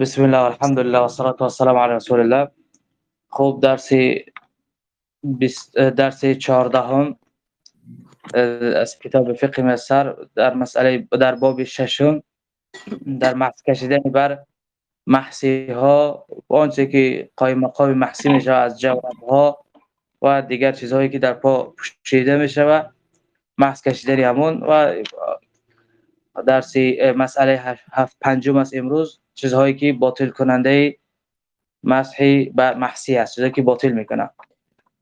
بسم الله والحمد لله والصلاة والسلام على رسول الله خوب درسی درس چهاردهم از کتاب فقه مصر در مسئله در باب ششم در محس کشیدن بر محسی ها آنچه که قایم مقام محسی میشه از جواب ها و دیگر چیزهایی که در پا پوشیده میشه و محس کشیدن همون و درسی مسئله هفت پنجم از امروز چیزهایی که باطل کننده مسحی بر محسی است چیزهایی که باطل می‌کنه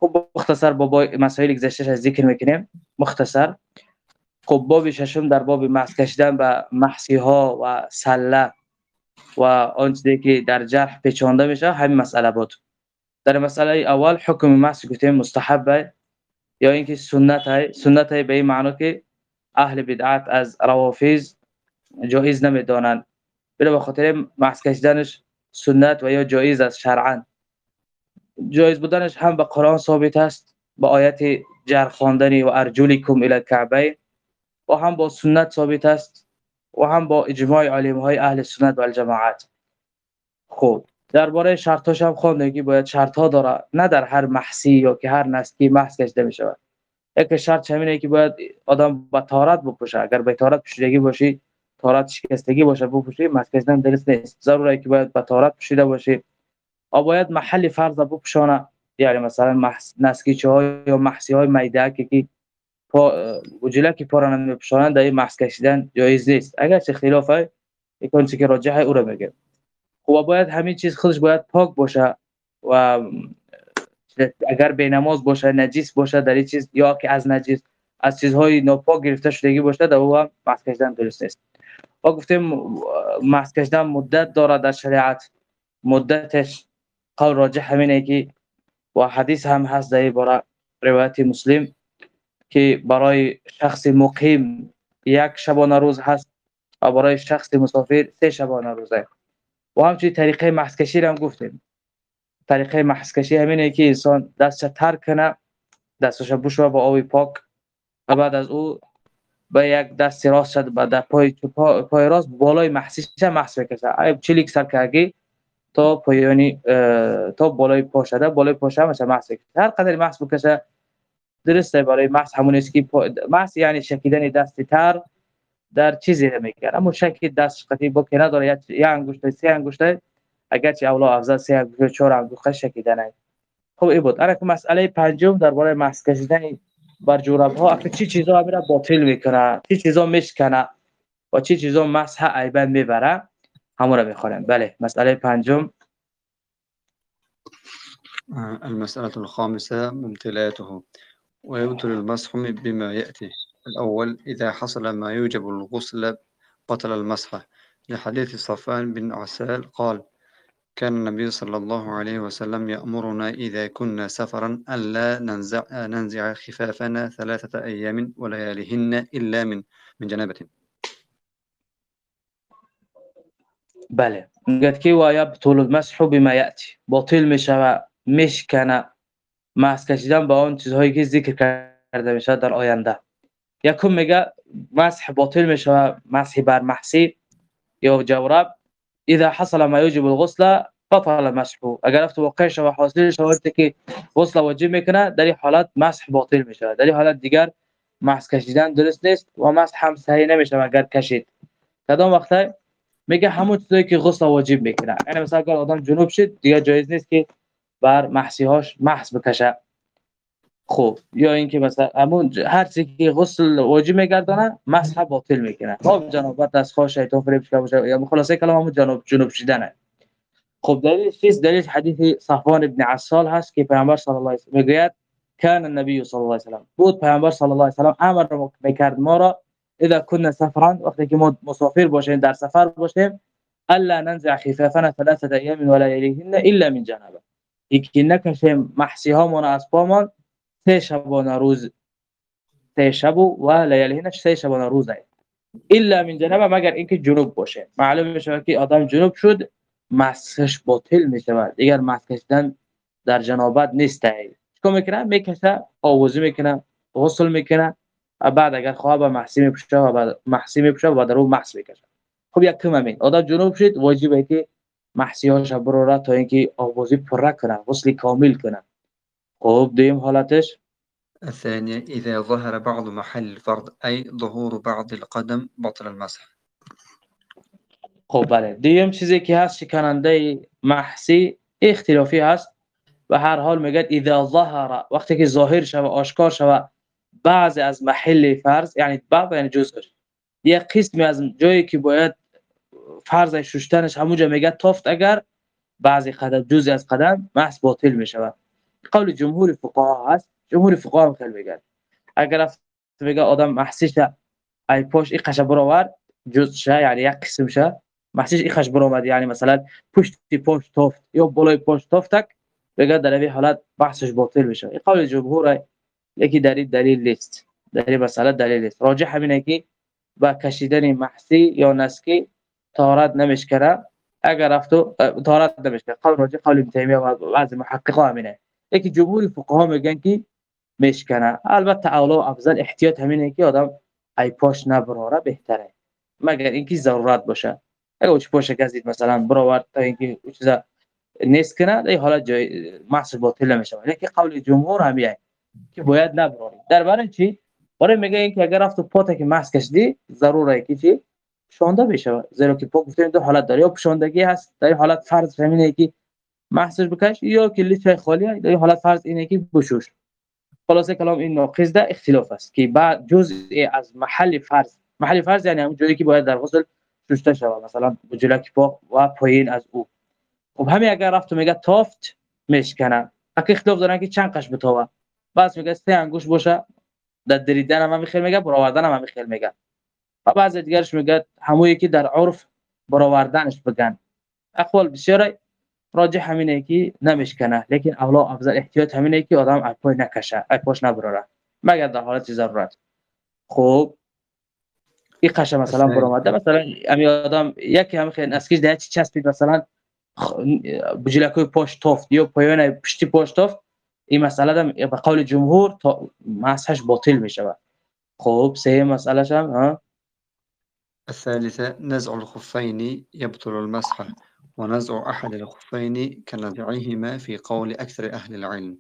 خب مختصر با مسائل گذشته ذکر می‌کنیم. مختصر. خب باب ششم در باب محس کشیدن به محسی ها و سله و آنچه که در جرح پیچانده میشه همین مسئله بود. در مسئله اول حکم محس گفتیم مستحب یا اینکه سنت های سنت های به این معنی که اهل بدعت از روافض جایز نمی‌دانند. بلا به خاطر محس کشیدنش سنت و یا جایز است شرعا. جایز بودنش هم به قرآن ثابت است با آیت جر خواندن و ارجلکم الی الکعبه. و هم با سنت ثابت است و هم با اجماع علم های اهل سنت و الجماعت. خب درباره شرطاش هم که باید شرط ها داره. نه در هر محسی یا که هر نسکی محس کشیده می شود یک شرط همینه که باید آدم با طهارت بپوشه. اگر به طهارت پوشیدگی باشی طهارت شکستگی باشه بپوشی محس کشیدن درست نیست. ضروره که باید با طهارت پوشیده باشی. و باید محل فرض بپوشانه. یعنی مثلا نسکیچه های یا محسی های میده که پا وجله که پا را نمیپوشانند در محس کشیدن جایز نیست. اگر چه خلاف های یکان که راجح او را میگه. خب باید همین چیز خودش باید پاک باشه و اگر به نماز باشه نجیس باشه در این چیز یا که از نجیس از چیزهای ناپاک گرفته شدگی باشه در او هم محس کشیدن درست نیست. و گفتیم محس کشیدن مدت داره در شریعت. مدتش قول راجح همینه که و حدیث هم هست در باره روایت مسلم که برای شخص مقیم یک شبانه روز هست و برای شخص مسافر سه شبانه روزه. و همچنین طریقه محس کشی هم گفتیم. طریقه محس کشی همینه که انسان دستش تر کنه دستش بشوه با آب پاک و بعد از او به یک دست راست شد بعد پای پای راست بالای محسیش محس بکشه چلیک سر کردگی تا پایانی تا بالای پا شده بالای پا شده مثلا محس هر قدر محس بکشه درسته برای محس همون است که محس یعنی شکیدن دست تر در چیزی می‌کنه اما شکی دست قطعی با که نداره یا انگشت سه انگشت اگر چه اولا افضل سه انگشت چهار انگشت شکیدن خب این بود. که مسئله پنجم درباره محس کشیدن بر جورب ها. چی چیزا امیر باطل می‌کنه چی چیزا میشکنه و چی چیزا مسح عیبا می‌بره همون رو می‌خوریم. بله مسئله پنجم. المسألة الخامسة ممتلاته ويبطل المسح بما يأتي. الأول إذا حصل ما يوجب الغسل بطل المسح. لحديث صفان بن عسال قال كان النبي صلى الله عليه وسلم يأمرنا إذا كنا سفرا ألا ننزع, ننزع خفافنا ثلاثة أيام ولياليهن إلا من من جنابة. بله. میگه که و یبطل المسح بما یاتی باطل میشه میشکنه مسح کشیدن با اون چیزهایی که ذکر کرده میشه در آینده. یکم میگه مسح باطل میشه مسح بر محسی یا جورب اذا حصل ما يجب الغسل بطل المسح اگر افت واقع شو حاصل شو که غسل واجب می‌کنه در این مسح باطل میشه. در این حالت دیگر مسح کشیدن درست نیست و مسح هم صحیح نمیشه اگر کشید. کدام وقته؟ میگه همون چیزایی که غسل واجب می‌کنه. یعنی مثلا اگر آدم جنوب شد دیگه جایز نیست که بر محسیهاش محس بکشه. خب یا اینکه مثلا همون هر چیزی که غسل واجب میگردونه مسح باطل می‌کنه خب جنابت از خواه شیطان فریب شده باشه یا خلاصه کلام همون جنوب جنوب شدنه. خب دلیل چیز؟ دلیل حدیث صفوان ابن عسال هست که پیامبر صلی الله علیه و می‌گوید کان النبی صلی الله علیه و بود پیامبر صلی الله علیه و سلم امر می‌کرد ما را اذا كنا سفرا وقتی که مسافر باشیم در سفر باشیم الا ننزع خفافنا ثلاثه ايام ولا يليهن الا من جنابه. یکی نکشیم محسی هامون از پامان سه شبانه روز. سه شب و لیالیهن سه شبانه روز الا من جنابه مگر اینکه جنوب باشه. معلوم میشه که آدم جنوب شد مسخش باطل میشه. دیگر مسخ در جنابت نیست. چیکار می‌کنه؟ می‌کشه آوازی می‌کنه غسل می‌کنه. بعد اگر خواب محسی میپوشه و بعد محسی میپوشه و بعد رو محس می‌کشه. خب یک کم همین آدم جنوب شد واجبه که محسیاش براره تا اینکه آبازی پره کنه غسل کامل کنه. خب دویم حالتش. الثانية إذا ظهر بعض محل الفرض أي ظهور بعض القدم بطل المسح. خب بله. دویم چیزی که هست شکننده محسی اختلافی هست. و هر حال میگه اذا ظهر وقتی که ظاهر شوه آشکار شوه بعض از محل فرض یعنی بعض یعنی جزءش. یه قسمی از جایی که باید فرض ششتنش همونجا میگه تافت اگر بعضی قدم جزئی از قدم محض باطل می‌شود. قول جمهور فقها هست جمهور فقها خیلی میگن اگر میگه آدم محسیش ای پاش این قش برآورد جز شه یعنی یک قسم شه محسیش این قش برآورد یعنی مثلا پشت پاش تافت یا بالای پاش تافتک بگه در این حالت بحثش باطل میشه. این قول جمهور یکی در دلیل نیست. در این مسئله دلیل نیست. راجع همینه که با کشیدن محسی یا نسکی طهارت نمیشکنه. اگر رفتو طهارت نمیشکنه. قول راجع قول تیمیه و بعضی محققا همینه. یکی جمهور فقها میگن که میشکنه البته اولا و افضل احتیاط همینه که آدم ای پاش نبراره بهتره. مگر اینکه ضرورت باشه. اگه اوچ پاش گزید مثلا برآورد تا اینکه چیزا نیست کنه در حالت جای محض باطل نمیشه. لیکن قول جمهور همیه که باید نبراری در برای چی؟ برای میگه اینکه اگر رفت پات که محض کشیدی ضروره که چی؟ شونده بشه. زیرا که پا گفتیم دو حالت داره. یا پوشاندگی هست در حالت فرض همینه که محضش بکش یا که لیچ خالی در حالت فرض اینه که بشوش خلاصه کلام این ناقص ده اختلاف است که بعد جزء از محل فرض. محل فرض یعنی همون جایی که باید در غسل شسته شود. مثلا بجلک پا و پایین از او. خب همین اگر رفت میگه تافت میشکنه اگه اختلاف دارن که چند قش بتاوه بعض میگه سه انگوش باشه. در دریدن هم میگه برآوردن هم میگه. و بعض دیگرش میگه همون که در عرف برآوردنش بگن. اقوال بسیار راجع همینه که نمیشکنه. لیکن اولا افضل احتیاط همینه که آدم اپای نکشه اپاش نبراره. مگر در حالت ضرورت؟ خب این قشه مثلا برآمده. مثلا امی آدم یکی هم خیلی اسکیش ده چی چسبید؟ مثلا بجلکوی پاش تافت یا پایان پشتی پاش تافت این مسئله هم به قول جمهور تا مسحش باطل میشه خب سه مسئله هم ها؟ الثالثة نزع الخفين يبطل المسح. ونزع أحد الخفين كنزعهما في قول أكثر أهل العلم.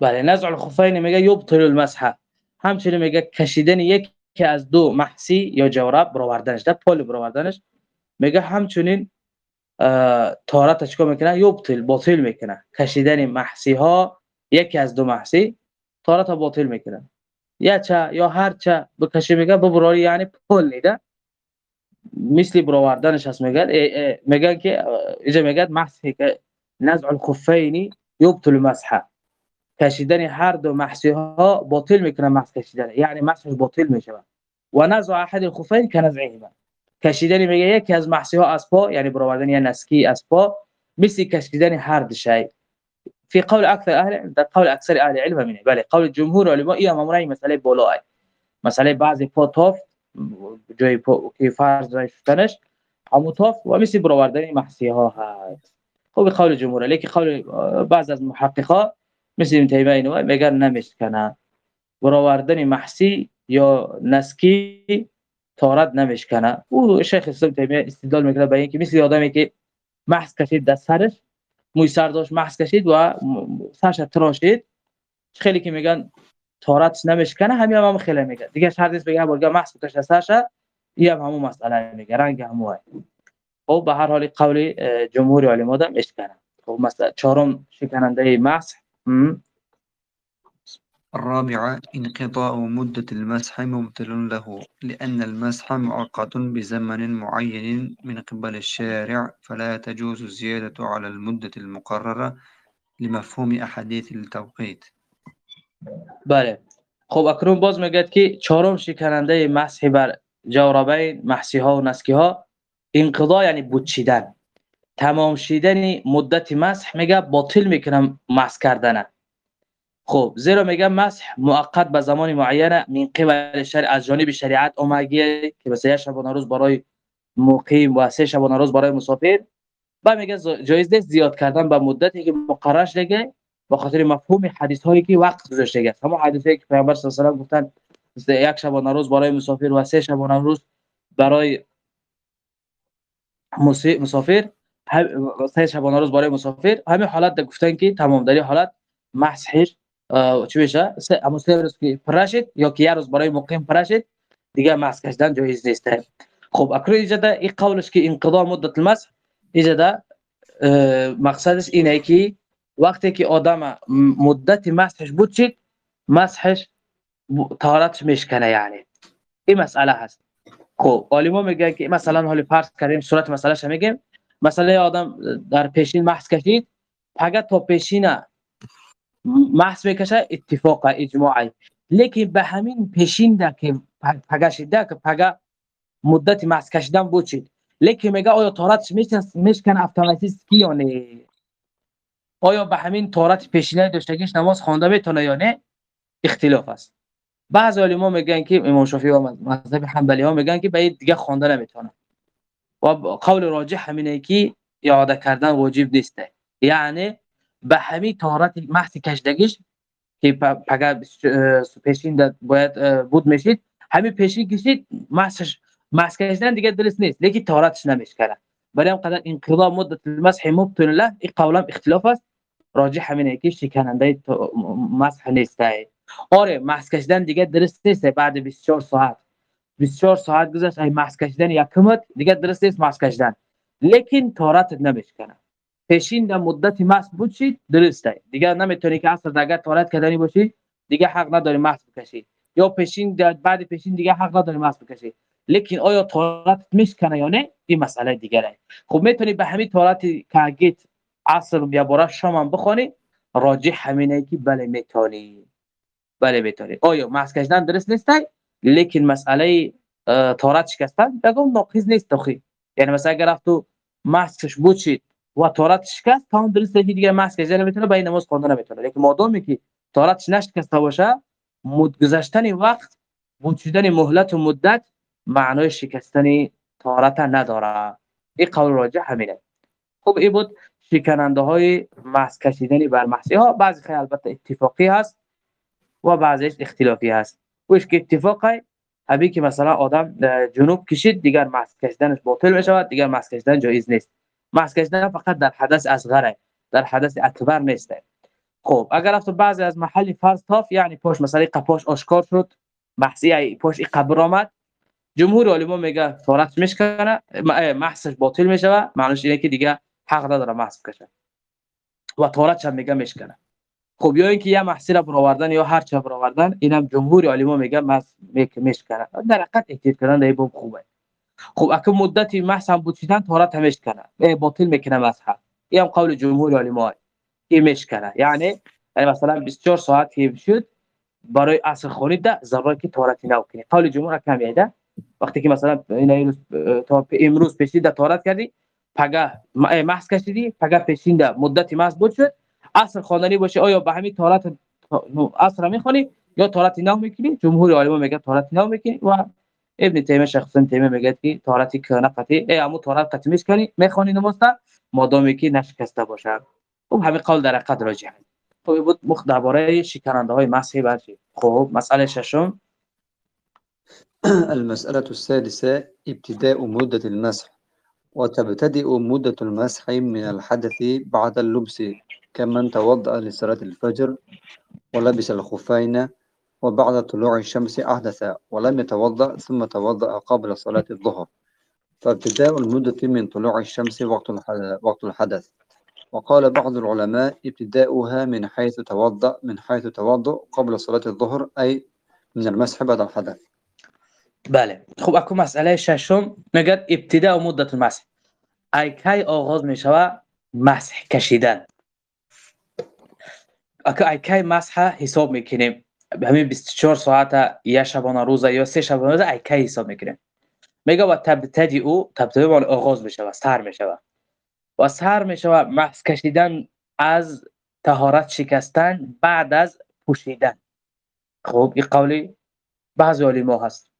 بله نزع الخفين میگه یبطل المسح. همچنین میگه کشیدن یک که از دو محسی یا جورب برآوردنش در پول برآوردنش. میگه همچنین طهارت چیکار می‌کنه؟ یبطل باطل می‌کنه. کشیدن محسی ها یکی از دو محسی طهارت باطل می‌کنه. یا چه یا هر چه بکشی میگه ببراری یعنی پول نیده مثل برآوردنش هست. میگن میگن که اینجا میگن مسحی که نزع الخفین یبطل مسح کشیدن هر دو محسی ها باطل می‌کنه مسح کشیدن. یعنی مسحش باطل میشه. و نزع احد الخفین کنزعهما. کشیدن میگه یکی از محسی ها از پا یعنی برآوردن یا نسکی از پا مثل کشیدن هر دو في قول اكثر اهل در قول اکثر اهل علم همینه بله قول جمهور علما این امامون مسئله بالا مسئله بعضی پا تافت جای که فرض را شدنش هموتاف و مثل برآوردن محسی ها هست. خب قول جمهور لیکن قول بعض از محققا مثل ابن تیمیه اینو میگن نمیشکنه برآوردن محسی یا نسکی تارد نمیشکنه. او شیخ اسلام تیمیه استدلال می‌کنه به اینکه مثل آدمی که محس کشید در سرش موی سر داشت محس کشید و سرش تراشید. خیلی که میگن تارت نمیشکنه همین هم, هم خیلی میگه. دیگه حدیث بگه برگه محض بکش سرشه این هم همون مسئله میگه. رنگ همون خب به هر حال قول جمهور علما ده میشکنه خب مثلا چهارم شکننده محض الرابعة انقضاء مدة المسح مبتل له لأن المسح معقد بزمن معين من قبل الشارع فلا تجوز الزيادة على المدة المقررة لمفهوم أحاديث التوقيت. بله. خب اکنون باز میگه که چهارم شکننده مسح بر جوربین محسی ها و نسکی ها انقضا یعنی بوچیدن تمام شیدن مدت مسح میگه باطل می‌کنم مسح کردنه خب زیرا میگه مسح موقت به زمان معینه من قبل شرع از جانب شریعت اومگیه که مثلا شبانه روز برای مقیم و سه شبانه روز برای مسافر. و میگه جایز نیست زیاد کردن به مدتی که مقررش دیگه به خاطر مفهوم حدیث هایی که وقت گذاشته است همون حدیثی که پیامبر صلی الله علیه و گفتن یک شبانه روز برای مسافر و سه شبانه روز برای مسافر سه شبانه روز برای مسافر. همین حالت گفتن که تمام در حالت مسحش چی بشه؟ اما سه روز که پرشید یا که یه روز برای مقیم پرشید دیگه مسح کشیدن جایز نیست. خب اکنون اینجا این قولش که انقضا مدت المسح اینجا مقصدش اینه که وقتی که آدم مدت مسحش بود چید مسحش طهارت میشکنه یعنی. این مسئله هست. خب عالما میگن که مثلا حالی فرض کردیم صورت مسئله میگیم. مثلا آدم در پیشین محض کشید. فقط تا پیشین محض می‌کشه اتفاق اجماعی لیکن به همین پیشین ده که پگه شده که پگه مدت محض کشیدن بود چید لیکن میگه آیا طهارتش میشکن اتوماتیک یا آیا به همین طهارت پیشینه داشتگیش نماز خوانده می‌تونه یا نه؟ اختلاف است. بعض علما میگن که امام شافعی و مذهب حنبلی ها میگن که به دیگه خوانده نمی‌تونه. و قول راجح همینه که اعاده کردن واجب نیسته یعنی به همین طهارت محض کشدگیش که پگه پیشین باید بود میشید همین پیشین کشید محضش محض کشیدن دیگه درست نیست. لیکن طهارتش نمیشکنه. برای هم قدر انقضا مدت المسح مبطل له این قولم اختلاف است. راجح همینه که شکننده مسح نیسته. آره محض کشیدن دیگه درست نیست. بعد 24 ساعت. 24 ساعت گذشت ای محض کشیدن یکمت دیگه درست نیست محض کشیدن. لیکن طهارت نمیشکنه. پیشین در مدت محض باشید درسته. دیگه نمی‌تونی که اصلا دیگه طهارت کردنی باشی دیگه حق نداری محض بکشی. یا پیشین بعد پیشین دیگه حق نداری محض بکشی. لیکن آیا طهارت میشکنه یا نه؟ این مسئله دیگره. خب می‌تونی به همین طهارت که عصر یا برا شام هم بخونی. راجح همینه که بله می‌تونی. بله می‌تونی. آیا محض کشیدن درست نیست لیکن مسئله طهارت شکستن بگم ناقض نیست تخی یعنی مثلا اگر تو محضش بوچید و طهارت شکست تا اون درست دیگه محض کشیدن نمی‌تونه به نماز خواندن نمی‌تونه. لیکن مادامی که طهارتش نشکسته باشه مد گذشتن وقت بوچیدن مهلت و مدت معنای شکستن طهارت نداره. این قول راجع همینه. خب این بود شکننده های محض کشیدن بر محضی ها بعضی خیلی البته اتفاقی هست و بعضیش اختلافی هست. وش که اتفاقی ابی که مثلا آدم جنوب کشید دیگر محض کشیدنش باطل می‌شود دیگر محض کشیدن جایز نیست. محض کشیدن فقط در حدث اصغره در حدث اکبر نیست. خب اگر رفت بعضی از محل فرض تاف یعنی پاش مثلا قپاش آشکار شد محضی پاش قبر آمد جمهور علما میگه طهارت میشکنه محضش باطل میشه معنیش اینه که دیگه حق نداره محض بکشه و طهارتش هم میگه میشکنه خب یا اینکه یه محصی را برآوردن یا هر چه برآوردن اینم جمهور علما میگه محض میشکنه در حقیقت احتیاط کردن در باب خوبه. خب اگه مدتی محض هم بودیدن طهارت هم میشکنه باطل می‌کنه مسح این هم قول جمهور علما این میشکنه یعنی یعنی مثلا 24 ساعت که شد برای عصر خونید ده ضرورت که طهارت نکنی قول جمهور کم یده وقتی که مثلا این تا امروز پیشید طهارت کردی. پگه محض کشیدی پگه پیشین مدتی محض بود شد. عصر خواندنی باشه. آیا به همین طهارت عصر می‌خونی یا طهارت نو می‌کنی جمهور علما میگه طهارت نو می‌کنی و ابن تیمیه شخصا تیمیه میگه که طهارتی کنه قطعی ای امو طهارت قطعی می‌کنی می‌خونی نماز مادامی که نشکسته باشه. خب همین قول در قدر راجع خب بود مخ درباره شکننده های مسیح برشی خب مسئله ششم. المسألة السادسة ابتداء مدة المسح. وتبتدئ مدة المسح من الحدث بعد اللبس كمن توضأ لصلاة الفجر ولبس الخفين وبعد طلوع الشمس أحدث ولم يتوضأ ثم توضأ قبل صلاة الظهر. فابتداء المدة من طلوع الشمس وقت الحدث. وقال بعض العلماء ابتداؤها من حيث توضأ من حيث توضأ قبل صلاة الظهر أي من المسح بعد الحدث. بله. خب اكو مسئله ششم میگه ابتداء مدت المسح ای کی آغاز می‌شوه مسح کشیدن. اگه کی مسح حساب می‌کنیم. همین 24 ساعت یا شبانه روزه یا سه شبانه روزه کی حساب می‌کنیم. میگه و تبتدی او تبتدی مال آغاز میشه و سر میشه و سر میشه و محض کشیدن از طهارت شکستن بعد از پوشیدن. خب این قولی بعض علما هست.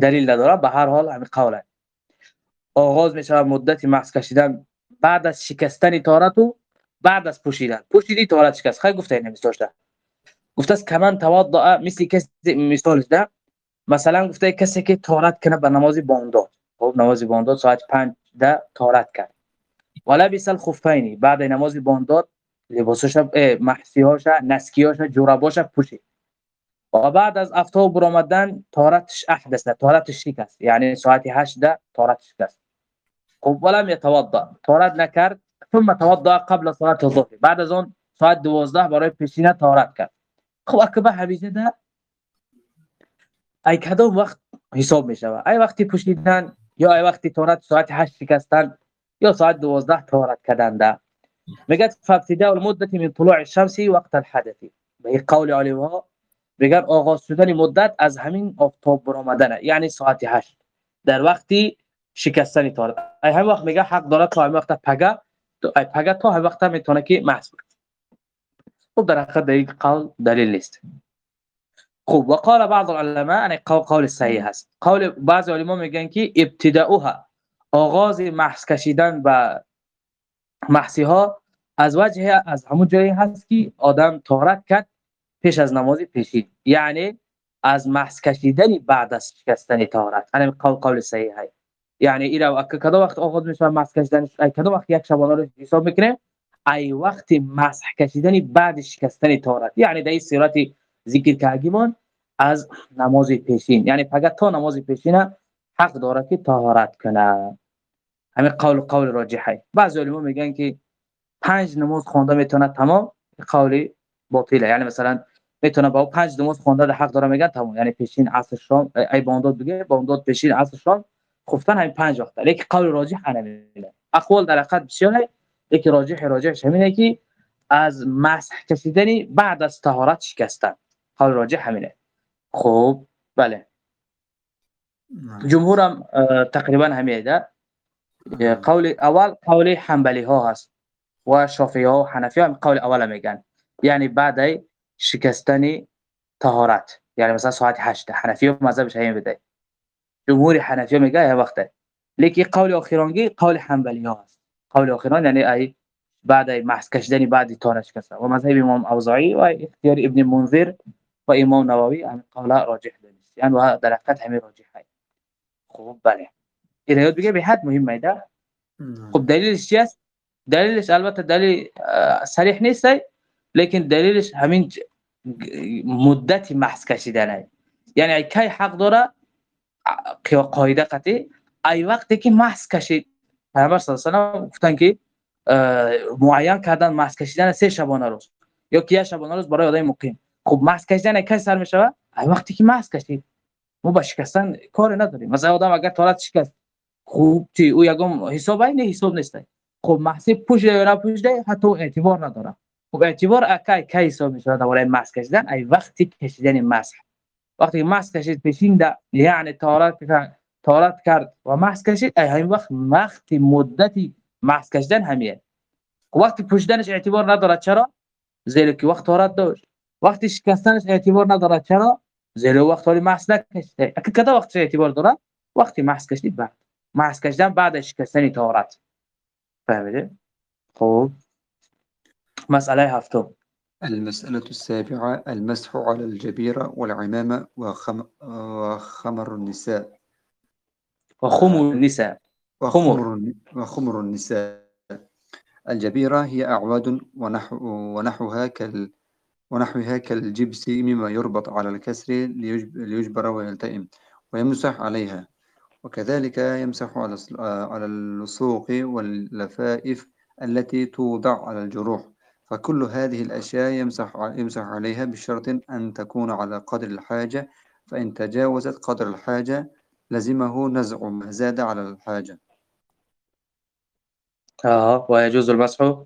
دلیل نداره به هر حال همین قوله. آغاز میشه مدت محض کشیدن بعد از شکستن طهارت و بعد از پوشیدن. پوشیدی طهارت شکست. خیلی گفته این داشته. گفته است کمان توضع مثل کسی مثالش ده مثلا گفته کسی که طهارت کنه به نماز بامداد خب نماز بامداد ساعت 5 ده طهارت کرد. ولبس الخفین. بعد نماز بامداد لباسش محسیاش نسکیاش جوراباش پوشید. و بعد از افتاب برآمدن طهارتش احدث طهارتش شکست یعنی ساعت 8 ده طهارتش شکست خب ولم يتوضا طهارت نکرد ثم توضا قبل صلاه الظهر. بعد از اون ساعت 12 برای پیشینه طهارت کرد. خب اکبه حویجه ده ای کدام وقت حساب می شود ای وقتی پوشیدن یا ای وقتی طهارت ساعت 8 شکستن یا ساعت 12 طهارت کردن ده. میگه فابتداء المده من طلوع الشمس وقت الحدث. به قول علماء میگن آغاز شدن مدت از همین آفتاب برآمدن یعنی ساعت 8 در وقتی شکستن طهارت ای همین وقت میگه حق داره تا همین وقت پگه ای پگه تا همین وقت می‌تونه که محض خب در حقیقت در قول دلیل نیست. خب وقال بعض العلماء یعنی قول قول صحیح هست قول بعض علما میگن که ابتداؤها آغاز محض کشیدن و محسی ها از وجه از همون جایی هست که آدم طهارت کرد. پیش از نماز پیشین. یعنی از محض کشیدن بعد از شکستن طهارت. یعنی قول قول صحیح هست یعنی اینا کدام وقت آغاز میشه محض کشیدن کدام وقت یک شبانه رو حساب می‌کنه؟ ای وقت مسح کشیدن بعد شکستن طهارت. یعنی در صورت ذکر کردیم از نماز پیشین. یعنی فقط تا نماز پیشین حق داره که طهارت کنه. همین قول قول راجحه. بعضی علما میگن که پنج نماز خوانده می‌تونه تمام قول باطله. یعنی مثلا می‌تونه با پنج نماز خوانده حق داره. میگن تمام یعنی پیشین عصر شام ای بانداد بگه بانداد پیشین عصر شام خفتن همین پنج وقته. لیکن قول راجح نمیده اقوال در حقیقت بسیاره یکی راجح راجحش همینه که از مسح کشیدنی بعد از طهارت شکستن. قول راجح همینه. خوب بله. جمهور هم تقریبا همیده قول اول قول حنبلی ها هست. و شافعی ها و حنفی ها قول اول میگن. یعنی بعد شکستن طهارت. یعنی مثلا ساعت 8 حنفی ها مذهبش همین بده جمهور حنفی میگه یه وقته. لیکن قول اخیرانگی قول حنبلی ها هست قول اخیران یعنی ای بعد محض کشیدن بعد طهارت شکستن و مذهب امام اوزاعی و اختیار ابن منذر و امام نووی هم قول راجح دانست یعنی و در حقیقت همین راجح هست. خوب بله. این یاد بگه به حد مهمه ده خب دلیلش چی است؟ دلیلش البته دلیل صریح نیست لیکن دلیلش همین مدت محض کشیدن یعنی کی حق داره؟ قاعده قطعی. ای وقتی که محض کشید پیامبر صلی الله علیه و گفتن که معین کردن محض کشیدن سه شبانه روز. یا که شبانه روز؟ برای آدم مقیم. خب محض کشیدن کی سر میشه ای وقتی که محض کشید. ما با شکستن کار نداریم. مثلا آدم اگر طالت شکست خوب چی؟ او یگم حساب نه حساب نیست. خب محسی پوش یا نه پوش ده حتی اعتبار نداره. خب اعتبار اکای کی حساب میشه برای مسح کشیدن؟ ای وقتی کشیدن مسح وقتی مسح کشید پیشین ده یعنی طهارت طهارت کرد و مسح کشید ای همین وقت وقتی مدتی مسح کشیدن همیه وقتی پوشیدنش اعتبار نداره چرا؟ زیرا که وقت طهارت داشت. وقتی شکستنش اعتبار نداره چرا؟ زیرا وقت ولی محض نکشیده اگه کدا وقت اعتبار داره وقتی محض کشید بعد. محض کشیدن بعد شکستن طهارت فهمیده خب. مسئله هفتم المسألة السابعة المسح على الجبيرة والعمامة وخم... وخمر النساء. وخمر النساء. وخمر وخمر النساء. الجبيرة هي أعواد ونحو ونحوها كال ونحوها كالجبس مما يربط على الكسر ليجبر ويلتئم ويمسح عليها. وكذلك يمسح على اللصوق واللفائف التي توضع على الجروح. فكل هذه الأشياء يمسح, يمسح عليها بشرط أن تكون على قدر الحاجة فإن تجاوزت قدر الحاجة لزمه نزع ما زاد على الحاجة. آه ويجوز المسح؟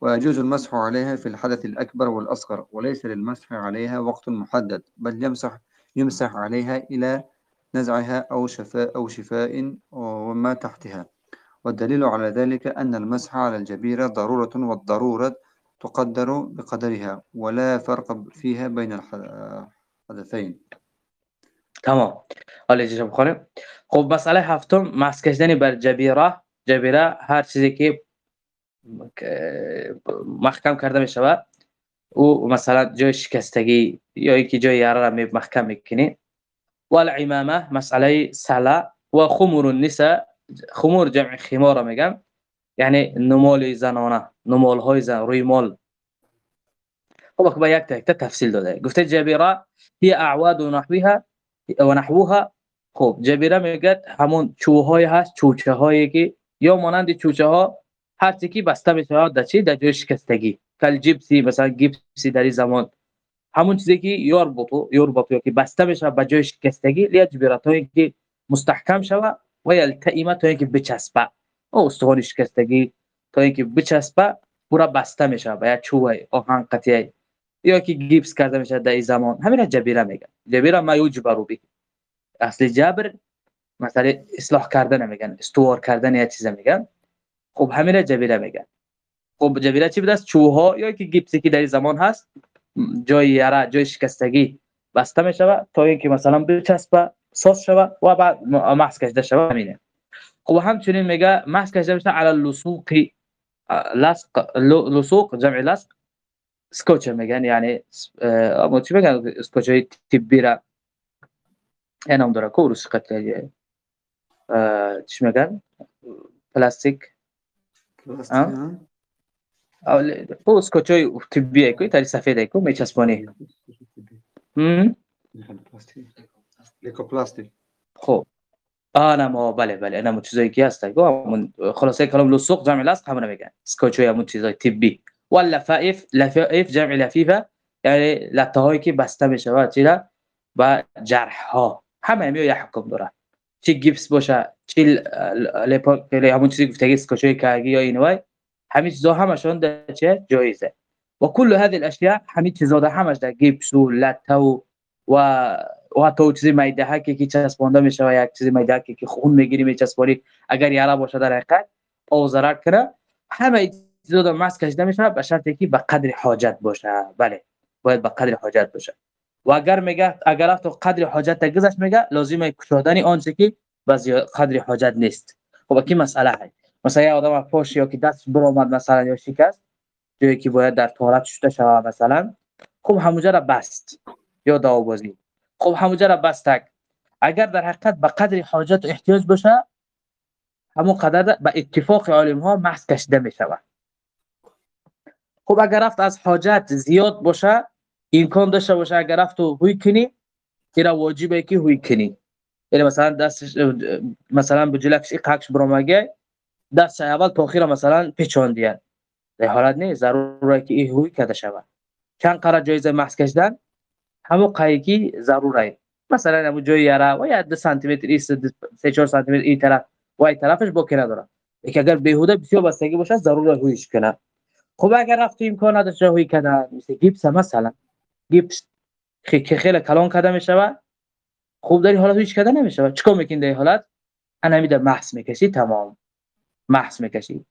ويجوز المسح عليها في الحدث الأكبر والأصغر وليس للمسح عليها وقت محدد بل يمسح يمسح عليها إلى نزعها أو شفاء أو شفاء وما تحتها. والدليل على ذلك أن المسح على الجبيرة ضرورة والضرورة تقدر بقدرها ولا فرق فيها بين الحدثين تمام. حالا چی بخونیم خب مسئله هفتم مسح کشیدن بر جبیره جبیره هر چیزی که محکم کرده می شود أو مثلا جای شکستگی یا اینکه جای یاره را محکم میکنی. والعمامه مسئله سلا و خمور النساء خمور جمع خمار میگم یعنی نمال زنانه. نمال های روی مال. خب با یک تا تفصیل داده. گفته جبیره هی اعواد و نحوها و نحوها. خب جبیره میگه همون چوهای هست چوچه هایی که یا مانند چوچه ها هر چیزی بسته میشه در چی در جای شکستگی. کل جیپسی مثلا گیپسی در زمان. همون چیزی که یار بطو یار بطو که بسته میشه به جای شکستگی لیا جبیرات هایی که مستحکم شوه و یلتئیمه تا اینکه بچسبه. او استخوان شکستگی. تا اینکه بچسبه پورا بسته میشه به یک چوب آهن قطعی یا که گیپس کرده میشه در این زمان. همین جبیره میگن. جبیره ما یوجبرو بی اصل جبر مثلا اصلاح کردن میگن استوار کردن یا چیز میگن. خب همین جبیره میگن. خب جبیره چی بده چوها یا که گیپسی که در زمان هست جای یرا جای شکستگی بسته میشه تا اینکه مثلا بچسبه ساز شوه و بعد محض کشیده شوه همینه. خب همچنین میگه محض کشیده میشه علی لصق لصوق جمع لصق سکوچ میگن یعنی اما چی میگن اسکوچ های تیبی را این هم داره که روش قتل چی میگن پلاستیک او اسکوچ های طبی که تاری سفیده که میچسبانی لیکوپلاستیک خب. آه ما بله بله اینم چیزایی که هست همون خلاصه کلام لصوق جمع لصق همون میگن. اسکوچ های همون چیزای طبی واللفائف لفائف جمع لفیفه یعنی لته هایی که بسته میشه و چیلا و جرح ها همه همیو یه حکم داره چی گیپس باشه چی لپا همون چیزی گفتگی اسکوچوی کاگی یا اینوای همین چیزا همشون در چه جایزه. و کل هذه الاشیاء همین چیزا همش در گیپس و لطه و و حتی چیزی میده ها که چسبانده میشه و یک چیزی میده که خون می‌گیری میچسبانی. اگر یارا باشه در حقیقت او ضرر کنه. همه زود ماسک کشیده میشه به شرطی که به قدر حاجت باشه. بله باید به قدر حاجت باشه. و اگر میگه اگر تو قدر حاجت گذشت میگه لازمه کشودن آن که به قدر حاجت نیست. خب کی مسئله هست؟ مثلا یه آدم پاش یا که دست برآمد مثلا یا شکست جایی که باید در طهارت شده شود مثلا خب همونجا را بست یا داوبازی خب همونجا را بستک اگر در حقیقت به قدر حاجت و احتیاج باشه همون قدر به اتفاق عالم ها محض کشیده می شود خب اگر رفت از حاجت زیاد باشه امکان داشته باشه اگر رفت و هوی کنی ایرا واجبه که هوی کنی. یعنی مثلا دستش مثلا بجلکش قاکش برامگه دست اول تا اخیر مثلا پیچاندین. در حالت نه ضروره که ای هوی کرده شود. چند قرار جایزه محض کشیدن؟ همو قایگی ضروره مثلا همو جای یرا و یا 2 سانتی متر ایست 3 4 سانتی متر این طرف. و این طرفش با کنه داره. که اگر بهوده بسیار بستگی باشه ضروره هویش کنه. خب اگر رفت امکان نداشت روی کردن مثل گیپس مثلا. گیپس که خیلی کلان کرده میشه خوب در حالت هیچ کرده نمیشه چیکار می‌کنی در حالت؟ انا میده محس می‌کشی تمام. محس می‌کشی.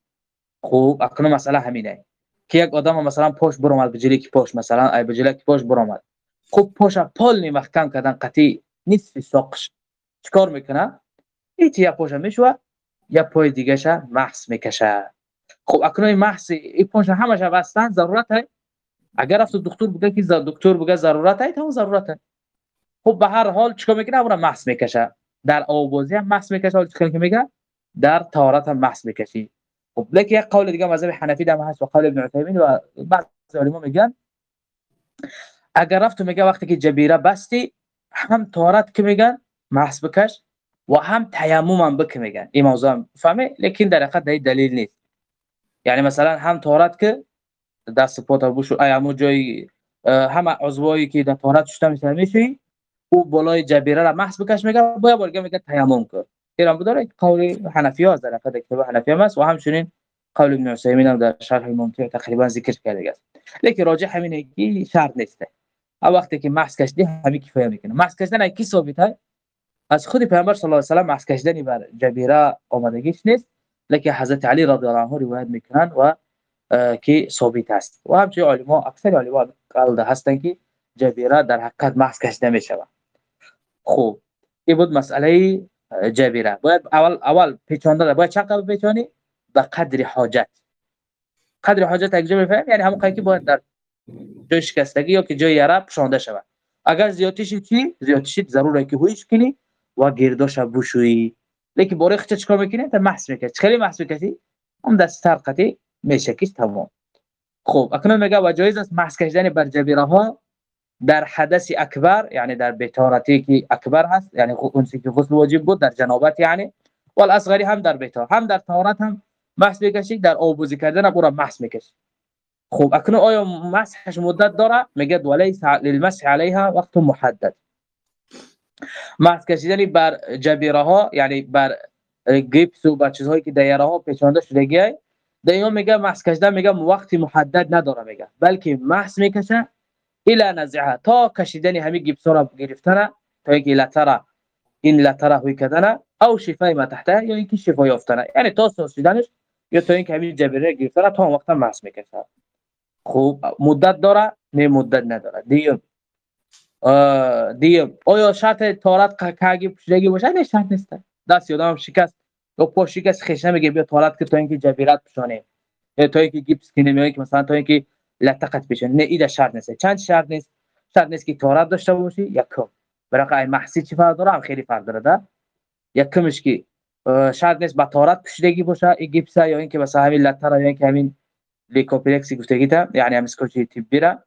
خوب اکنون مسئله همینه. که یک آدم مثلا پاش برآمد به جلیک پاش مثلا ای به جلیک پاش برآمد. خوب پاش پال محکم کردن قطعی نصف ساقش چیکار می‌کنه ایتی یا پاش می‌شوه یا پای دیگه شه محس می‌کشه خب اکنون محض این پونش همش بستن ضرورت ہے اگر رفت دکتر بگه که دکتر بگه ضرورت ہے تو ضرورت ہے خب به هر حال چیکار می‌کنه اون محض می‌کشه در آوازی هم محض می‌کشه چیکار که میگه در طهارت هم محض می‌کشی خب لکه یک قول دیگه مذهب حنفی هم هست و قول ابن عثیمین و بعض علما میگن اگر رفت میگه وقتی که جبیره بستی هم طهارت که میگن محض بکش و هم تیمم هم بک میگن. این موضوع فهمه لیکن در حقیقت دلیل نیست. یعنی مثلا هم طهارت که دست بوشو ایامو جای همه عضوایی که در طهارت شده میشه میشی او بالای جبیره را محض بکش میگه باید بارگه میگه تیمم کن. ایران بداره قول حنفی ها در قد کتاب حنفی هم است و همچنین قول ابن عثیمین هم در شرح ممتع تقریبا ذکر کرده است. لیکن راجع همینه که شرط نیسته ا وقتی که محض کشیدی همین کفایه می‌کنه. محض کشیدن کی ثابت از خود پیامبر صلی الله علیه و سلم محض کشیدنی بر جبیره آمدگیش نیست. لکه حضرت علی رضی الله عنه روایت می‌کنن و که ثابت است و همچنین علما اکثر علما قال هستند که جبیره در حقیقت محض کشیده میشه خوب. این بود مسئله جبیره. باید اول اول پیچانده باید قبل پیچانی؟ به قدر حاجت. قدر حاجت جا بفهم یعنی همون که باید در جای شکستگی یا که جای یره پشانده شود. اگر زیادتیش چی؟ زیادتیش ضروره که هویش کنی و گرداش بوشویی. لیکن باره چه چیکار می‌کنه تا محس می‌کنه خیلی محس می‌کنی اون دست قطعی میشکیش تمام. خب اکنون میگه و جایز است محض کشیدن بر جبیره ها در حدث اکبر یعنی در بیتارتی که اکبر هست یعنی اون که غسل واجب بود در جنابت یعنی. والاصغری هم در بیتار هم در طهارت هم محض می‌کشی در آبوزی کردن او محض می‌کشی. خب اکنون آیا مسحش مدت داره؟ میگه ولیس للمسح علیها وقت محدد. محض کشیدن بر جبیره ها یعنی بر گیپس و بر چیزهایی که دیره ها پیچانده شده دیگه میگه محض کشیدن میگه وقتی محدد نداره میگه. بلکه محض می‌کشه الى نزعها. تا کشیدن همین گیپس را گرفتن تا اینکه لتره این لتره هوی کردن او شفای ما تحته یا اینکه شفا یافتن یعنی تا سوسیدنش یا تا اینکه همین جبیره گرفتن تا وقت محض می‌کشه. خوب. مدت داره؟ نه مدت نداره. دیگه. دیگه. آیا شرط تارت کاگی پوشیدگی باشه؟ نه شرط نیست. دست یادم شکست. یا پا شکست خیش نمیگه بیا تارت که تا اینکه جبیرت پوشانه تا اینکه گیپس کنه میگه که مثلا تا اینکه لتقت بشه. نه ایده شرط نیست. چند شرط نیست؟ شرط نیست که تارت داشته باشی یکم. برای محسی چی فرق داره؟ هم خیلی فرق داره ده یکمش که شرط نیست با تارت پوشیدگی باشه این گیپس یا اینکه مثلا همین لتر یا اینکه همین لیکوپلکسی گفتگی تا یعنی هم اسکوچی تیبی را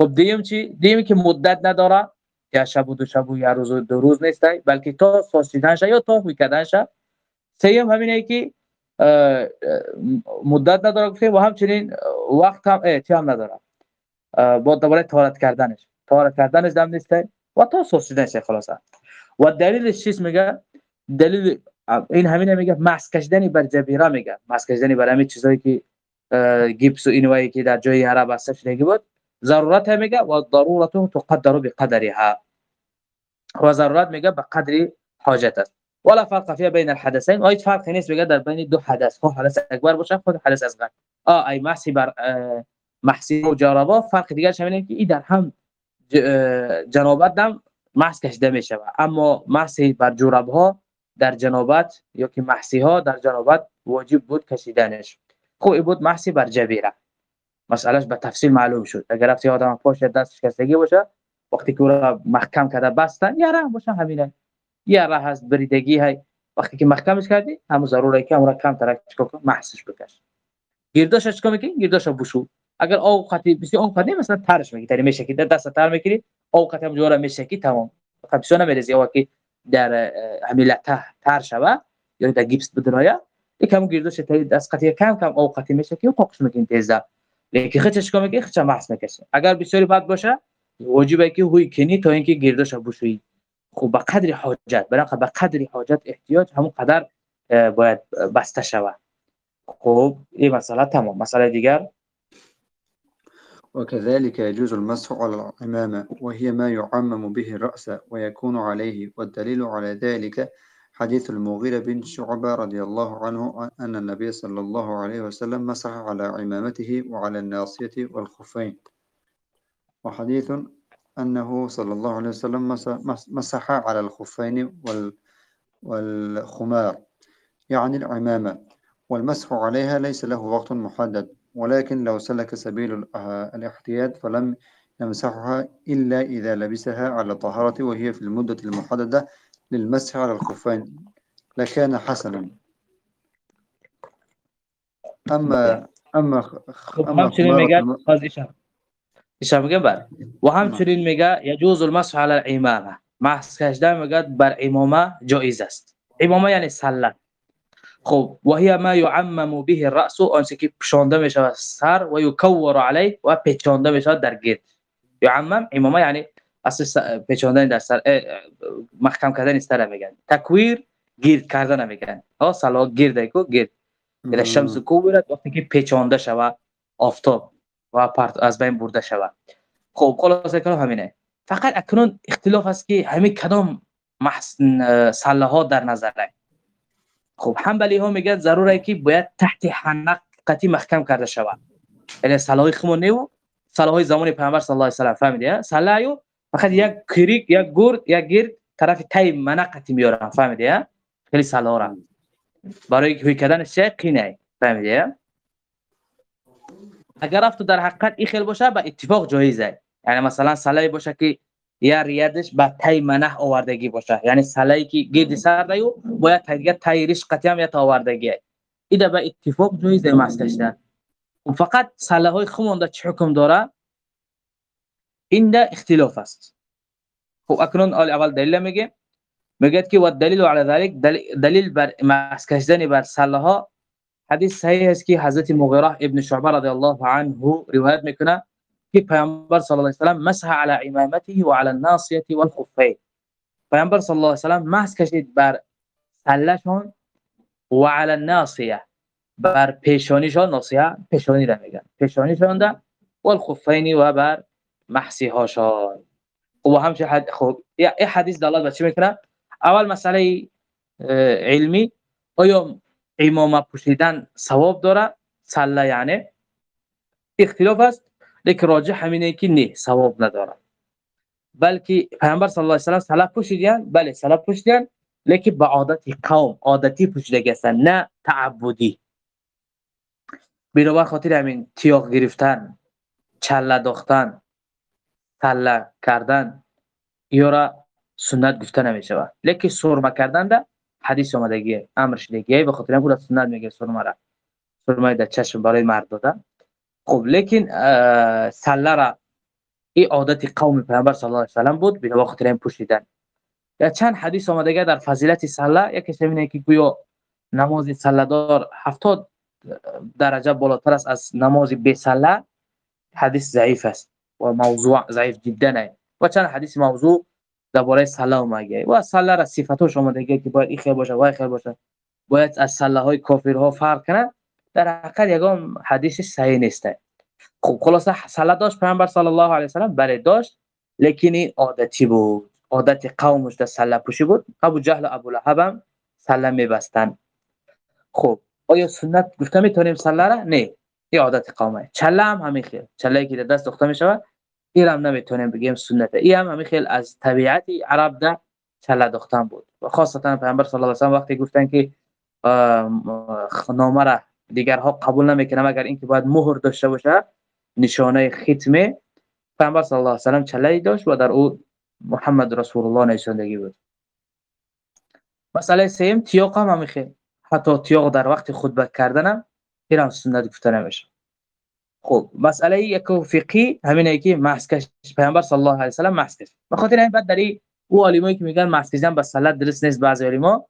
خب دیم چی دیم که مدت نداره یا شب و دو شب و یا روز و دو روز نیست بلکه تا سوسیدنش یا تا خوی کردنش سیم همینه که مدت نداره گفتیم و همچنین وقت هم هم نداره با دوباره تارت کردنش. تارت کردنش دم نیست. و تا سوسیدنش خلاصه. و دلیلش چیست میگه؟ دلیل این همینه میگه ماسک کشیدن بر جبیره میگه. ماسک کشیدن بر همین چیزایی که گیپس و اینوایی که در جای هر بسته شده بود ضرورت میگه و ضرورت تقدر بقدرها و ضرورت میگه به قدر حاجت است ولا فرق فيها بين الحدثين و فرقی نیست میگه در بین دو حدث خود حدث اکبر باشه خود حدث اصغر آ ای محسی بر محسی و جربا فرق دیگر همینه که این در هم جنابت دم محس کشیده میشه اما محسی بر جرب ها در جنابت یا که محسی ها در جنابت واجب بود کشیدنش خب بود محسی بر جبیره. مسئلهش به تفصیل معلوم شد. اگر رفتی آدم پاش دستش کستگی باشه وقتی که او محکم کرده بستن یا رحم باشه همینه. یا راه هست بریدگی های. وقتی که محکمش کردی همون ضروره که اون کم ترک کن محسش بکش. گرداش چیکار می‌کنی؟ گرداش بوشو اگر اوقاتی بسیار اوقاتی مثلا ترش میگی. تری میشه که دست تر می‌کنی اوقات هم جوره میشه که تمام. خب بسیار نمیرزی یا که در حملت تر شوه یا در گیپس بدرایا یکم تری دست قطعه کم کم اوقاتی میشه که پاکش می‌کنی تیزه لیکن خچش کم میگی خچ محس می‌کشه. اگر بسیاری بد باشه واجبه که هوی کنی تا اینکه گرداش بوشوی خب به قدر حاجت برای به قدر حاجت احتیاج همون قدر باید بسته شود. خب این مسئله تمام. مسئله دیگر؟ وكذلك يجوز المسح على العمامة وهي ما يعمم به الرأس ويكون عليه والدليل على ذلك حديث المغيرة بن شعبة رضي الله عنه أن النبي صلى الله عليه وسلم مسح على عمامته وعلى الناصية والخفين. وحديث أنه صلى الله عليه وسلم مسح على الخفين والخمار يعني العمامة والمسح عليها ليس له وقت محدد ولكن لو سلك سبيل الاحتياط فلم يمسحها إلا إذا لبسها على طهارة وهي في المدة المحددة للمسح على الخفين لكان حسنا. أما أما أما ایشان. میگه بر و همچنین میگه یجوز المسح على الامامه. مسح کردن میگه بر امامه جایز است. امامه یعنی سله خب و هي ما يعمم به الرأس آنچه که پوشانده میشه سر و یکور علیه و پیچانده میشه در گرد. یعمم امامه یعنی اصل پیچاندن در سر محکم کردن سر میگن. تکویر گرد کردن میگن. ها سلا گرد کو؟ گرد اذا الشمس كورت وقتی که پیچانده شوه آفتاب و پرت از بین برده شود خب خلاصه کلام همینه. فقط اکنون اختلاف است که همین کدام سله ها در نظره. خب حنبلی ها میگه ضروره که باید تحت حنق قطی محکم کرده شود یعنی سله های خمون نیو سله های زمان پیامبر صلی الله علیه و سلم فهمیدی سله یو فقط یک کریک یک گرد یک گرد طرف تای منقتی میارن فهمیدی؟ خیلی ها برای که کردن چه قینه فهمیدی؟ اگر رفت در حقیقت این خیل باشه به اتفاق جایزه. یعنی مثلا سلای باشه که یا ریادش به تای منح آوردگی باشه. یعنی سلایی که گید سر دیو باید دیگه تای ریش قطعی هم یا آوردگی. ایده به اتفاق جایز مس کشیدن و فقط سله های خمونده چه حکم داره؟ ده اختلاف است خب اکنون أول دلیل میگه میگه که و دلیل علی ذلك دلیل بر مس کشیدن بر سله حدیث صحیح است که حضرت مغیرة ابن شعبه رضی الله عنه روایت میکنه که پیامبر صلی الله علیه و مسح علی امامته و علی الناصیة والخفین پیامبر صلی الله علیه و مسح کشید بر سلهشون و علی الناصیة. بر پیشانیشون ناصیة پیشانی را میگن. پیشانیشون ده والخفین و بر محسی هاشون و همچه حد خب این حدیث دلالت به چی می‌کنه؟ اول مسئله علمی. آیا امامه پوشیدن ثواب داره؟ سله یعنی؟ اختلاف است. لیکن راجع همینه که نه ثواب نداره. بلکه پیامبر صلی الله علیه و سلم سله پوشیدن بله سله پوشیدن لیکن به عادت قوم عادتی پوشیده هستن نه تعبدی. بنابر خاطر همین تیاق گرفتن چله داختن سله کردن یا سنت گفته نمیشه لیکن سرمه کردن ده حدیث اومدگی امرش دیگه به خاطر بود سنت میگه سرمه را سرمه در چشم برای مرد دادن خب لیکن سله را این عادت قوم پیامبر صلی الله علیه و بود به خاطر این پوشیدن یا چند حدیث اومدگی در فضیلت سله یکی اینه که گویا نماز سله دار 70 درجه بالاتر است از نماز بی سله حدیث ضعیف است و موضوع ضعیف جدا و چند حدیث موضوع درباره سلام مگه و سله را صفاتش اومده که باید این خیر باشه و خیر باشه. باید از سله های کافرها فرق کنه. در حقیقت یگام حدیث صحیح نیست. خب خلاصه سله داشت پیامبر صلی الله علیه و سلم برای داشت لیکن عادتی بود. عادت قومش در سله پوشی بود. ابو جهل و ابو لهب هم سله میبستن. خب آیا سنت گفته می‌تونیم سله را؟ نه. این عادت قومه چله هم همین خیر چله که دست دخته می‌شود این هم نمی‌تونیم بگیم سنت این هم همین خیلی از طبیعت عرب ده چله دختن بود. و خاصتا پیامبر صلی الله علیه و سلم وقتی گفتن که نامه را دیگرها قبول نمی‌کنه مگر اینکه باید مهر داشته باشه نشانه ختمه پیامبر صلی الله علیه و سلم چله داشت و در او محمد رسول الله نشاندگی بود. مسئله سیم تیاق هم همیشه حتی تیاق در وقت خطبه کردن هم سنت گفته نمیشه خب مسئله یک فقهی همینه که محس پیامبر صلی الله علیه و سلم محس کش بخاطر این بعد در او عالمایی که میگن کشیدن به صلات درست نیست بعضی علما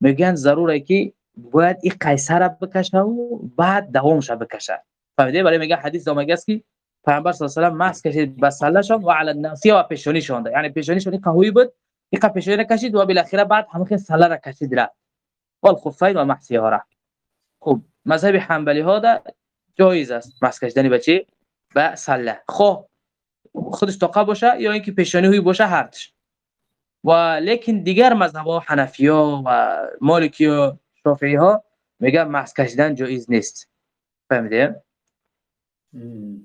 میگن ضروره که باید این قیصر بکشه و بعد دوامش بکشه فهمیده برای میگه حدیث دومگه است که پیامبر صلی الله علیه و سلم محس کشید به و علی الناصیه و پیشانیشون یعنی پیشانیشون قهوی بود این پیشانی کشید و بالاخره بعد همه صلات را کشید را والخفین و محسیه را خب مذهب حنبلی ها جایز است. مس کشیدن چی؟ به سله خب خودش توقع باشه یا اینکه پیشانی هوی باشه هرچ و لیکن دیگر مذهب ها حنفی ها و مالکی و شافعی ها میگه مس کشیدن جایز نیست. فهمیده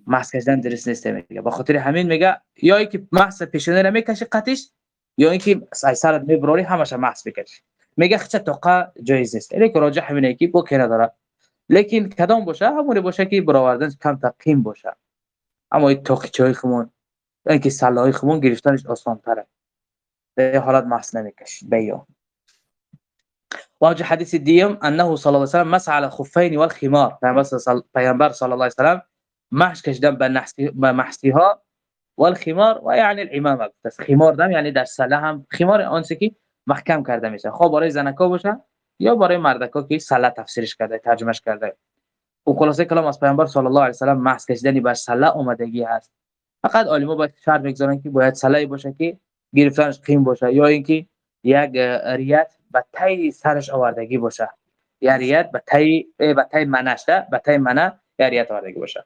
مس کشیدن درست نیست میگه. به خاطر همین میگه یا اینکه محض پیشانی رو می‌کشی قطیش یا اینکه سرت میبراری همش محض بکشی میگه چه توقع جایز نیست. لیکن راجع همینه که بو نداره لیکن کدام باشه؟ همونی باشه که براوردن کم تقیم باشه. اما این توقیچه های خمون اینکه سله های خمون گرفتنش آسان تره به حالت محس نمی‌کشید بیا. واجه حدیث دیم انه صلی الله علیه وسلم مسح على الخفين والخمار. پیامبر صلی الله علیه وسلم محش کشیدن به محسی ها والخمار و یعنی الامامه. خمار دم یعنی در سله هم. خمار آنچه که محکم کرده میشه. خب برای زنکا باشه یا برای مردکا که سله تفسیرش کرده ترجمهش کرده. و خلاصه کلام از پیامبر صلی الله علیه و سلم محض کشیدنی بر سله اومدگی هست. فقط عالمو باید شرط بگذارن که باید سله باشه که گرفتنش قیم باشه یا اینکه یک ریت به تای سرش آوردگی باشه. یا ریت به تای به تای منش ده به تای منه ریت آوردگی باشه.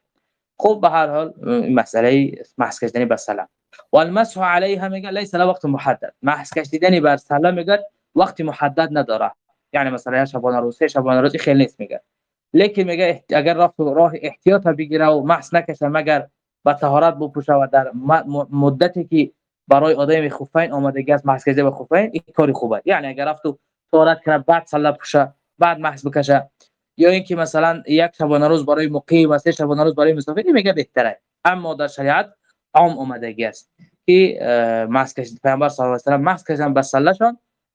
خب به هر حال مسئله محض کشیدنی بر سله و المسح علیها میگه لیس وقت محدد. محض کشیدنی بر سله میگه وقت محدد نداره. یعنی مثلا شبانه روز سه شبانه روزی خیلی نیست میگه لیکن میگه اگر رفت راه احتیاط بگیره و محس نکشه مگر با طهارت بپوشه و در مدتی که برای آدم خفین آمدگی است محس کشه به خفین این کاری خوبه. یعنی اگر رفت طهارت کنه بعد صلی پوشه بعد محس بکشه. یا اینکه مثلا یک شبانه روز برای مقیم و سه شبانه روز برای مسافر میگه بهتره. اما در شریعت عام آمدگی است که محس کشه پیامبر صلی الله علیه و محس کشن به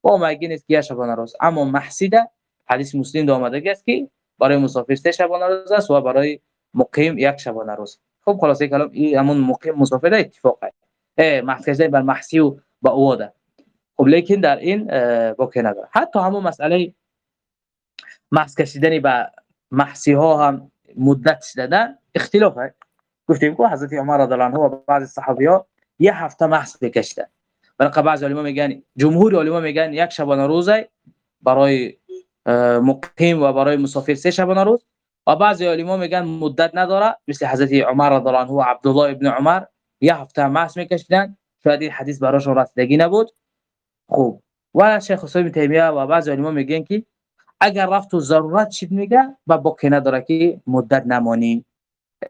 با مگی نیست که شبانه روز. اما محسیده حدیث مسلم ده آمده است که برای مسافر سه شبانه روز است و برای مقیم یک شبانه روز. خب خلاصه کلام این همون مقیم مسافر اتفاق است. محض بر محسی و با اواده. خب لیکن در این باقی نداره حتی همون مسئله محض کشیدن به محسی ها هم مدت دادن اختلاف هست گفتیم که حضرت عمر رضی الله عنه و بعضی صحابی ها یه هفته محض بکشیدن برای بعضی علما میگن جمهور علما میگن یک شبانه روزه برای مقیم و برای مسافر سه شبانه روز. و بعضی علما میگن مدت ندارة مثل حضرت عمر رضی الله عنه و عبدالله ابن عمر یه هفته محض میکشیدن شاید این حدیث براشون رسیدگی نبود. خوب. و شیخ حسین تیمیه و بعضی علما میگن که اگر رفت و ضرورت شد میگه؟ و باقی نداره که مدت نمانی.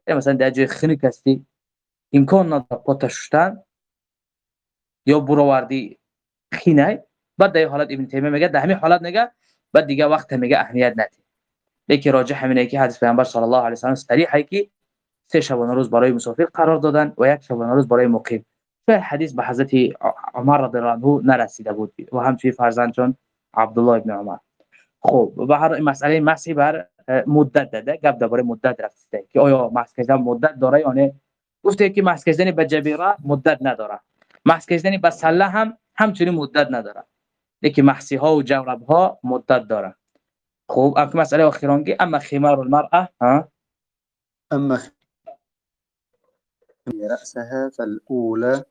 مثلا در جای خنک هستی امکان نداره پتا ششتن یا برآوردی خینه بعد در حالت ابن تیمیه میگه در همین حالت نگه بعد دیگه وقت میگه اهمیت ندی لیکن راجع همینه که حدیث پیامبر صلی الله علیه و سلم صریحه که سه شبانه روز برای مسافر قرار دادن و یک شبانه روز برای مقیم به حدیث به حضرت عمر رضی الله عنه نرسیده بود و همچنین فرزند چون عبدالله ابن عمر خب به هر مسئله مسیح بر مدت داده گپ درباره مدت رفته. که آیا مسح کردن مدت داره یا نه؟ گفته که مسح کردن به جبیره مدت نداره. کردن به سله هم همچنین مدت نداره. لیکن محسی ها و جورب ها مدت داره. خب اما مسئله اخیرانگی اما خمار المرأة ها؟ اما رأسها فالأولى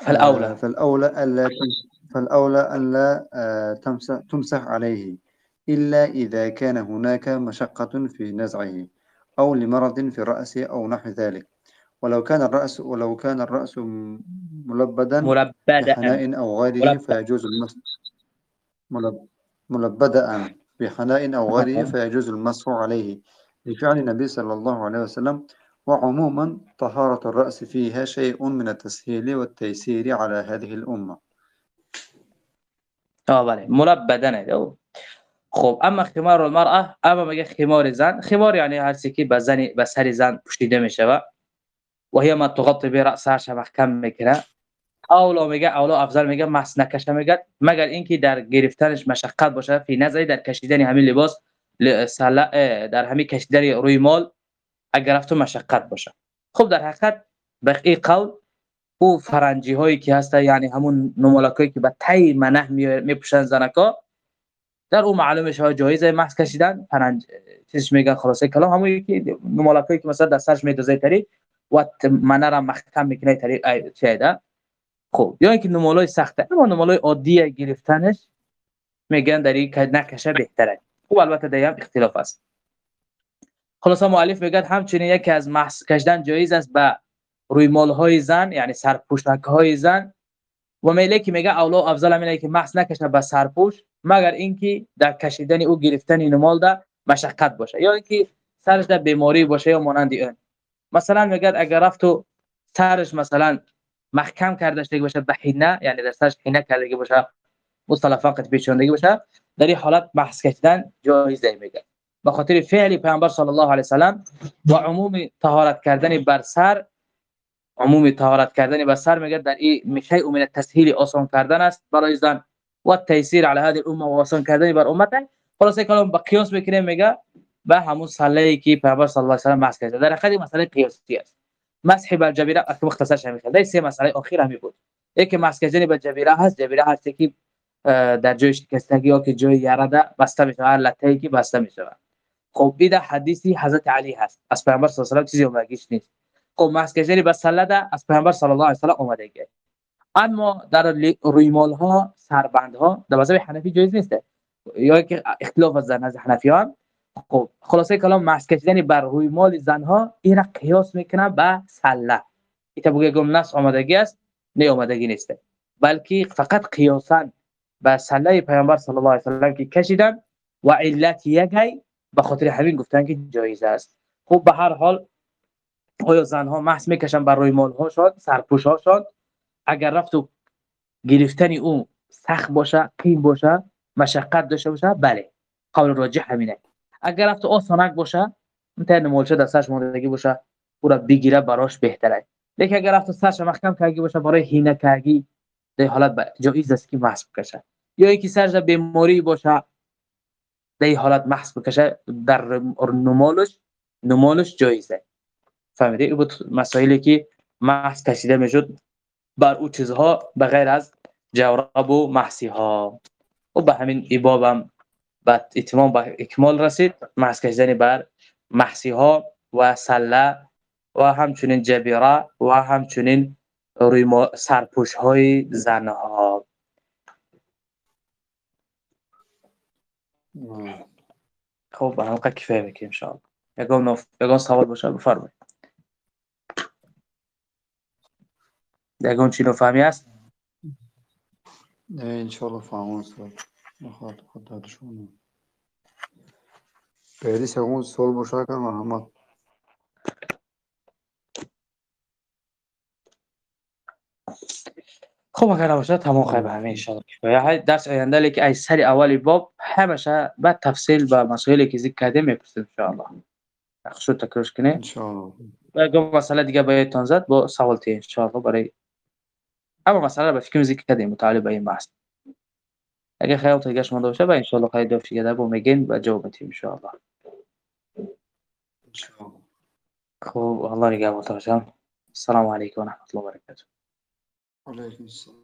فالأولى. فالأولى ألا فالأولى أن لا تمسح, تمسح عليه. إلا إذا كان هناك مشقة في نزعه أو لمرض في الرأس أو نحو ذلك. ولو كان الرأس ولو كان الرأس ملبدا ملبدا. بحناء أو غيره فيجوز المسح ملبدا بحناء أو غيره فيجوز المسح عليه. لفعل النبي صلى الله عليه وسلم وعموما طهارة الرأس فيها شيء من التسهيل والتيسير على هذه الأمة. آه بله. ملبدنه خب اما خمار المرأه اما میگه خمار زن. خمار یعنی هر که به زن به سر زن پوشیده میشه و هي ما تغطي به رأسش محکم می‌کنه. اولا میگه اولا افضل میگه مس نکشه میگه. مگر اینکه در گرفتنش مشقت باشه فی نظری در کشیدن همین لباس در همین کشیدن روی مال اگر رفت مشقت باشه. خب در حقیقت به این قول او فرنجی هایی که هست یعنی همون نمالکایی که به تای منه میپوشن زنکا در اون معلومه ها جایزه محض کشیدن پرنج چیزش میگن خلاصه کلام. همون یکی نمالکایی که مثلا دستش میدوزه تری و منه را محکم می‌کنه تری چیده خب یا اینکه نمالای سخته. اما نمالای عادی گرفتنش میگن در این نکشه بهتره. خب البته دیگه هم اختلاف است. خلاصا مؤلف میگه همچنین یکی از محض کشیدن جایز است به روی مال های زن یعنی سرپوشک های زن و میله که میگه اولا افضل همینه که محض نکشه به سرپوش مگر اینکه در کشیدن او گرفتن این مال ده مشقت باشه یا اینکه سرش در بیماری باشه یا مانند این مثلا میگه اگر رفت و سرش مثلا محکم کرده شده باشه به حینه یعنی در سرش حینه کرده باشه مصطلح فقط پیچوندگی باشه در این حالت بحث کردن جایزه میگه. به خاطر فعل پیامبر صلی الله علیه و سلام و عموم طهارت کردن بر سر عموم طهارت کردن بر سر میگه در این میشه امید تسهیل آسان کردن است. برای زن و تیسیر علی هذه الامه و آسان کردن بر امت خلاص کلام با قیاس می‌کنه میگه به همون صلی که پیامبر صلی الله علیه و سلام مسح کرده. در حقیقت مسئله قیاسی است. مسح بر جبیره مختصر شمیل در سه مسئله اخیر همی بود یکی مسح کردن بر جبیره هست. جبیره هست که در جای شکستگی ها که جای یاره بسته میشه هر لطهی که بسته میشه خب این حدیثی حضرت علی هست. از پیامبر صلی الله علیه و چیزی اومدگیش نیست. کردن به سلده از پیامبر صلی الله علیه و سلام اومدگی اما در ریمال ها سربند ها در مذهب حنفی جایز نیست. یا که اختلاف از نزد حنفیان. خب خلاصه کلام مسح کردن بر روی مال زنها این را قیاس می‌کنه به سله این بگه گم نص آمدگی است نه آمدگی نیست. بلکه فقط قیاسا به سله پیامبر صلی الله علیه و سلم که کشیدن و علت یکی به خاطر همین گفتن که جایز است. خب به هر حال آیا زنها محض می‌کشن بر روی مال هاشون سرپوش هاشون اگر رفت و گرفتن او سخت باشه قیم باشه مشقت داشته باشه بله قول راجح همینه. اگر رفت آسانک باشه انتهای نمولچه دستش ماندگی باشه او را بگیره براش بهتره. لیکن اگر رفت سرش محکم کردگی باشه برای هینه کردگی در حالت جایز است که محض بکشه. یا اینکه سرش بیماری باشه در حالت محض بکشه در نمالش نمالش جایزه. فهمیده این بود مسائلی که محض کشیده می‌شد بر او چیزها بغیر از جورب و محسی ها و به همین ایباب هم به اتمام به اکمال رسید محض کشیدن بر محسی ها و سله و همچنین جبیره و همچنین روی سرپوش های زنها. خب به همقدر کفایه بکنیم انشاءالله. یکم نف... یکم سوال باشه بفرمایید. یکم چی نفهمی هست؟ انشالله فهمون استاد بخواد خود دادشونه بعدی سوال سوال باشه کن محمد خب اگر باشه تمام خیلی همه انشاءالله کفایه درس آینده که ای سری اولی باب همشه بعد تفصیل به مسائلی که ذکر کرده می‌پرسیم انشاءالله خصوص تکرارش کنه انشالله. و اگر مسئله دیگه باید زد با سوال تی انشاءالله برای أما مسألة بفكر كده متعلق بأي این أجي اگه خیال موضوع گشت إن شاء الله خيّر خیلی كده بوميجين بقى جاوبت إن شاء الله. إن شاء الله. خب والله الإجابة تمام. الله و ورحمة الله وبركاته. وعليكم السلام.